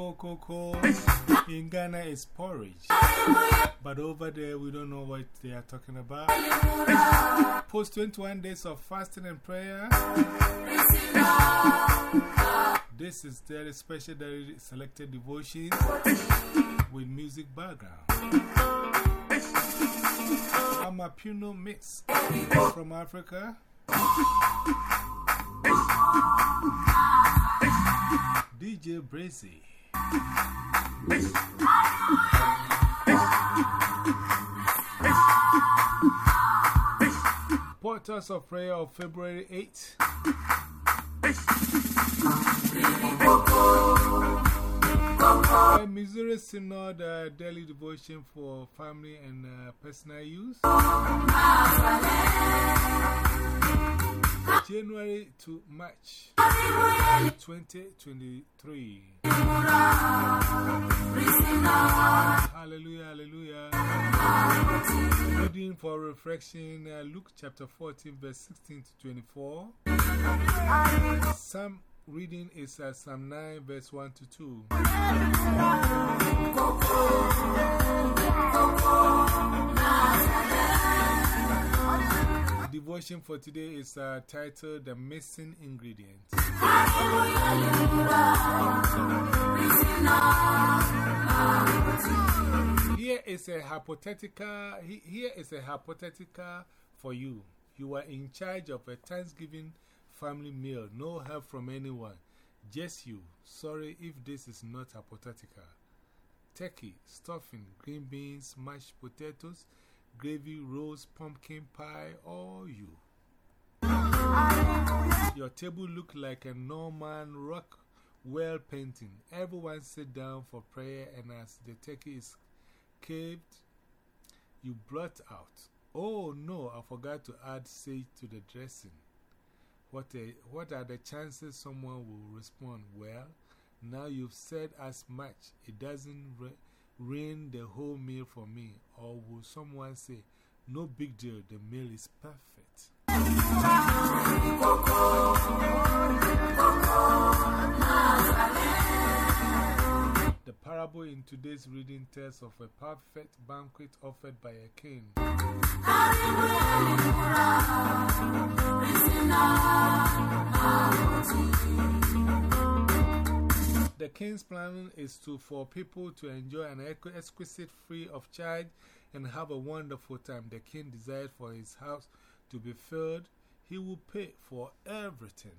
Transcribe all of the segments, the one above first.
Cocoa. In Ghana, it's porridge. But over there, we don't know what they are talking about. Post 21 days of fasting and prayer. This is their special daily selected devotions with music background. I'm a Puno Mix from Africa. DJ Brazy. Portals of Prayer of February 8th. A Missouri Synod uh, daily devotion for family and uh, personal use. January to March 2023. Hallelujah, hallelujah. Reading for reflection uh, Luke chapter 14, verse 16 to 24. Psalm reading is uh, Psalm 9, verse 1 to 2. Devotion for today is uh, titled The Missing Ingredient. Here is a hypothetical, here is a hypothetical for you. You are in charge of a Thanksgiving family meal, no help from anyone, just you. Sorry if this is not hypothetical. Turkey, stuffing, green beans, mashed potatoes, gravy, rolls, pumpkin pie, all you. Your table look like a Norman rock well painting. Everyone sit down for prayer, and as the turkey is caved, you blurt out, Oh no, I forgot to add sage to the dressing. What, a, what are the chances someone will respond? Well, now you've said as much, it doesn't ruin the whole meal for me. Or will someone say, No big deal, the meal is perfect? The parable in today's reading tells of a perfect banquet offered by a king. The king's plan is to, for people to enjoy an exquisite free of charge and have a wonderful time. The king desired for his house to be filled. He will pay for everything.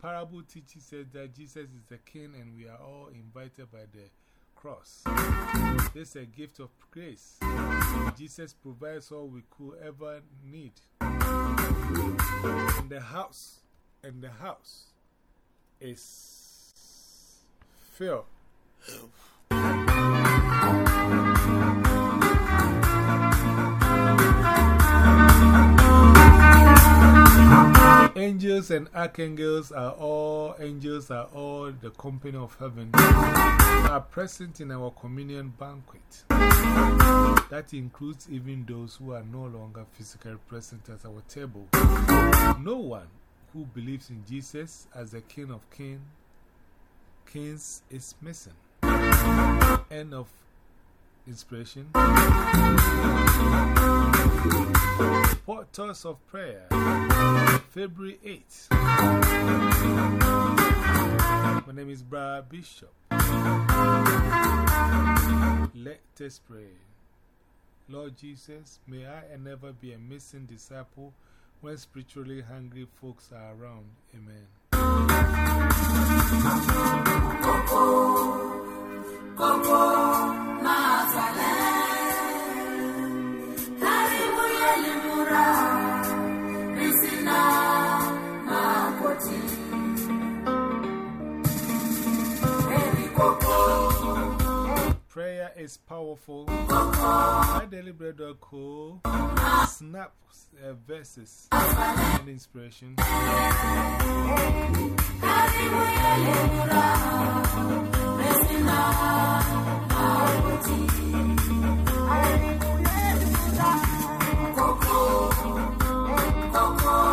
Parable teaches us that Jesus is the king and we are all invited by the cross. This is a gift of grace. Jesus provides all we could ever need. And the house, and the house is filled. Angels and archangels are all, angels are all the company of heaven, are present in our communion banquet. That includes even those who are no longer physically present at our table. No one who believes in Jesus as the King of King, Kings is missing. End of inspiration. Portals of Prayer, February 8th. My name is Brad Bishop. Let us pray. Lord Jesus, may I never be a missing disciple when spiritually hungry folks are around. Amen. Coco, Coco, Prayer is powerful. My daily bread cool. Snap uh, verses and inspiration. Coco, Coco,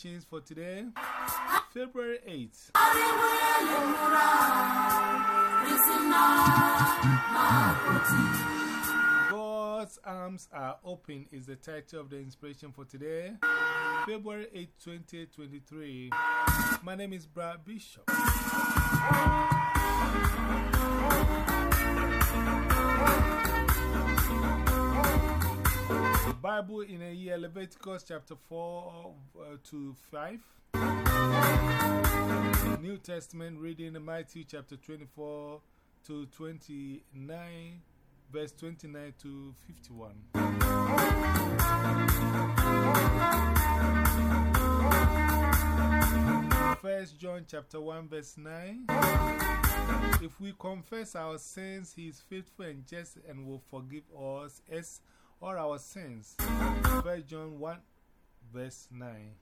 for today, February 8th. God's arms are open is the title of the inspiration for today, February 8, 2023. My name is Brad Bishop. Bible in a year, Leviticus chapter 4 uh, to 5. New Testament reading Matthew chapter 24 to 29, verse 29 to 51. First John chapter 1 verse 9 If we confess our sins, he is faithful and just and will forgive us as all our sins. First John 1 verse 9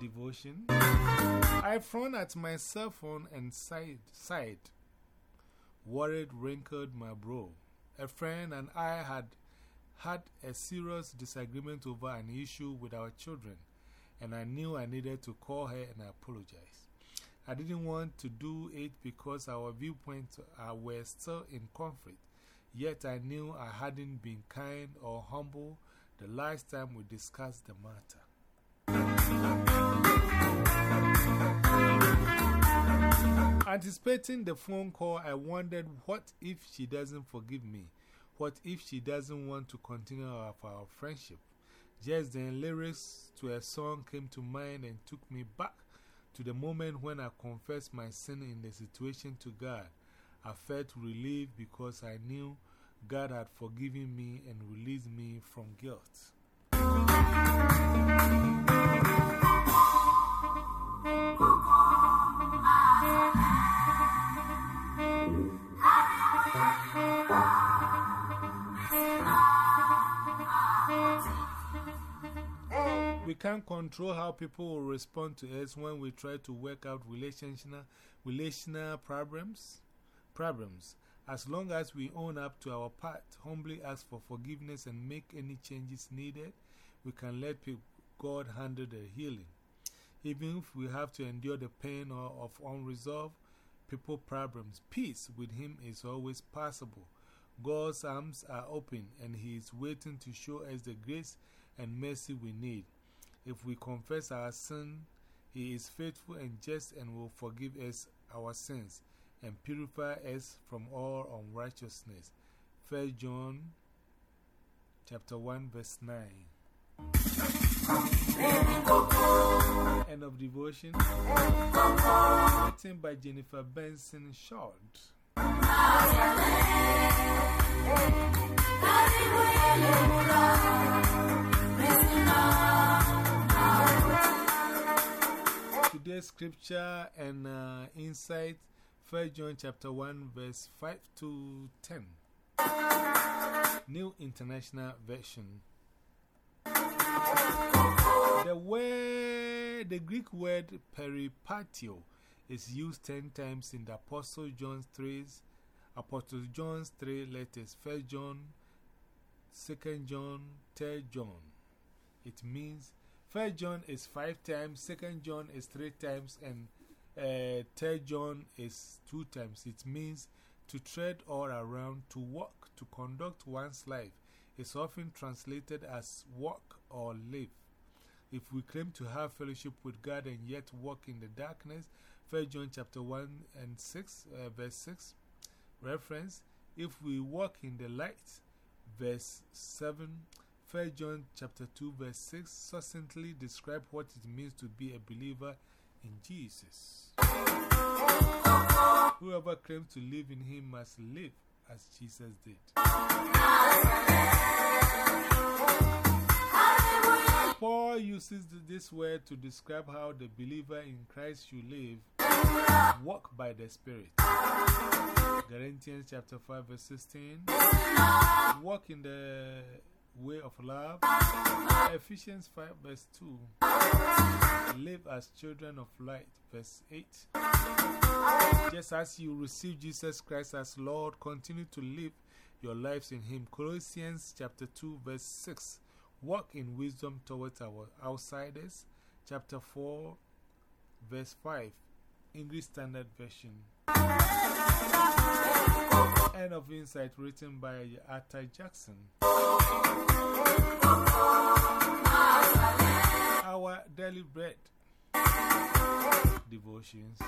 Devotion I frowned at my cell phone and sighed, sighed. Worried wrinkled my brow. A friend and I had had a serious disagreement over an issue with our children, and I knew I needed to call her and apologize. I didn't want to do it because our viewpoints uh, were still in conflict, yet I knew I hadn't been kind or humble the last time we discussed the matter. Anticipating the phone call, I wondered what if she doesn't forgive me? What if she doesn't want to continue our, our friendship? Just then, lyrics to a song came to mind and took me back to the moment when I confessed my sin in the situation to God. I felt relieved because I knew God had forgiven me and released me from guilt. We can't control how people will respond to us when we try to work out relational, relational problems, problems. As long as we own up to our part, humbly ask for forgiveness and make any changes needed, we can let God handle the healing. Even if we have to endure the pain or of unresolved people problems, peace with Him is always possible. God's arms are open and He is waiting to show us the grace and mercy we need. If we confess our sin, He is faithful and just and will forgive us our sins and purify us from all unrighteousness. 1 John chapter 1 verse 9. End of devotion. Written by Jennifer Benson Schuldt. Scripture and uh, insight. 1 John chapter 1 verse 5 to 10 New International Version. The word, the Greek word peripateo is used 10 times in the Apostle John's 3 Apostle John's 3 letters 1 John 2 John 3 John. It means First John is five times, Second John is three times, and uh, Third John is two times. It means to tread all around, to walk, to conduct one's life. It's often translated as walk or live. If we claim to have fellowship with God and yet walk in the darkness, 1 John chapter 1 and 6, uh, verse 6, reference, if we walk in the light, verse 7, 1 John chapter 2 verse 6 succinctly describe what it means to be a believer in Jesus. Whoever claims to live in him must live as Jesus did. Paul uses this word to describe how the believer in Christ should live, walk by the Spirit. Galatians chapter 5 verse 16 Walk in the way of love. Ephesians 5 verse 2. Live as children of light, verse 8. Just as you receive Jesus Christ as Lord, continue to live your lives in Him. Colossians chapter 2 verse 6. Walk in wisdom towards our outsiders. Chapter 4 verse 5. English Standard Version. End of Insight written by Arthur Jackson. Our Daily Bread Devotions.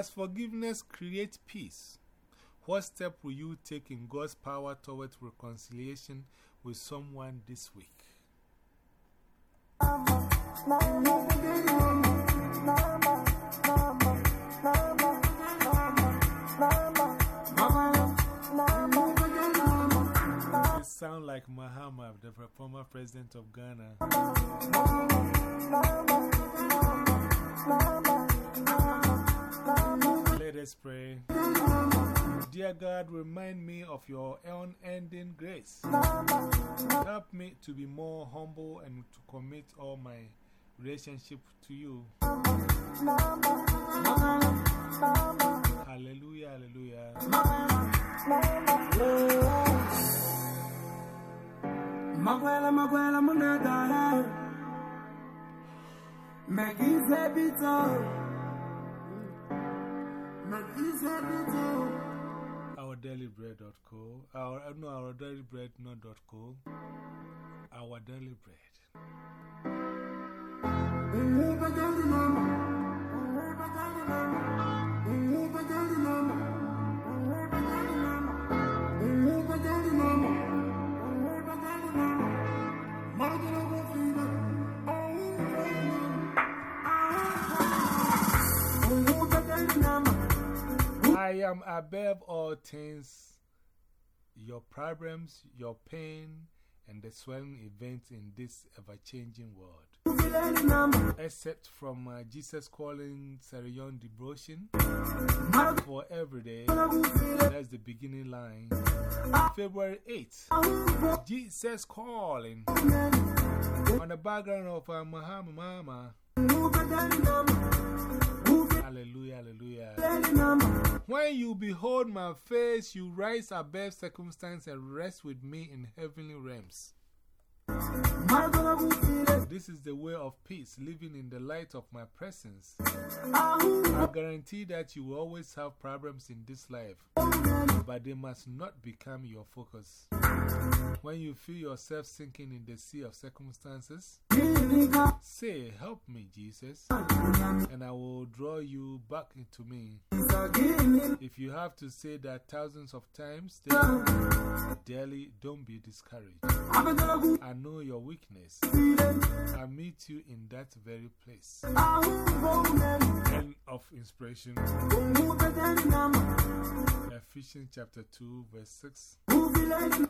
Does forgiveness create peace? What step will you take in God's power towards reconciliation with someone this week? It sounds like Mahama, the former president of Ghana. Let us pray. Dear God, remind me of your unending grace. Help me to be more humble and to commit all my relationship to you. Hallelujah, hallelujah. Megize bito. Our dailybread.co. Our, no, our dailybread, not dot co. Our daily bread. Am above all things, your problems, your pain, and the swelling events in this ever changing world. Except from uh, Jesus calling Sarah Young devotion for every day. That's the beginning line. February 8th, Jesus calling on the background of uh, Muhammad Mama. Hallelujah, hallelujah. When you behold my face, you rise above circumstance and rest with me in heavenly realms. This is the way of peace, living in the light of my presence. I guarantee that you will always have problems in this life, but they must not become your focus. When you feel yourself sinking in the sea of circumstances, say, Help me, Jesus, and I will draw you back into me. If you have to say that thousands of times daily, don't be discouraged. I know your weakness. I meet you in that very place. End of inspiration. Ephesians chapter 2, verse 6.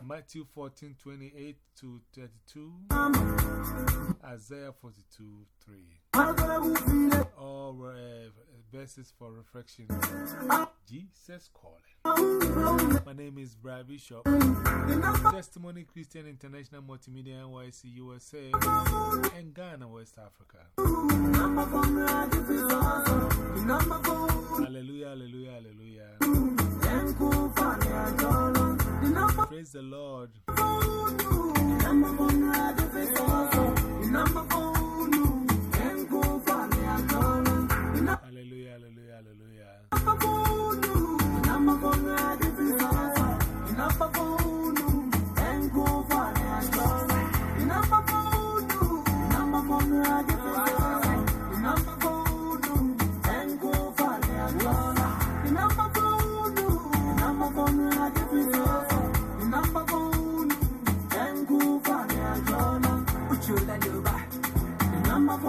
Matthew 14, 28 to 32. Isaiah 42, 3. Magala go fina. All uh, verses for reflection. Jesus calling. My name is Brad Bishop. Testimony Christian International Multimedia NYC USA and Ghana, West Africa. Hallelujah, hallelujah, hallelujah. Praise the Lord.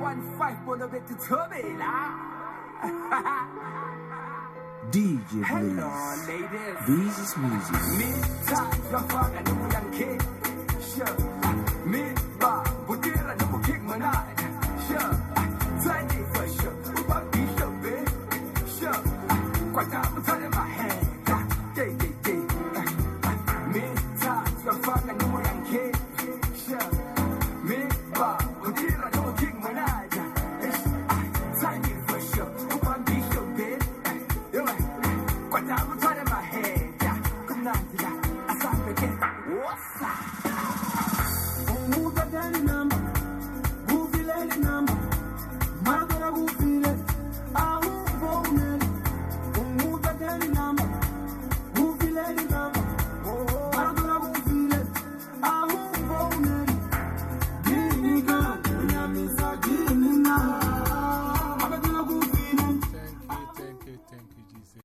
415 pour le bête tombé. DJ Hello, ladies. This is music. Me, ta, your father, no, we don't. Sure. Me, ba, budira, no, kick, my night Bada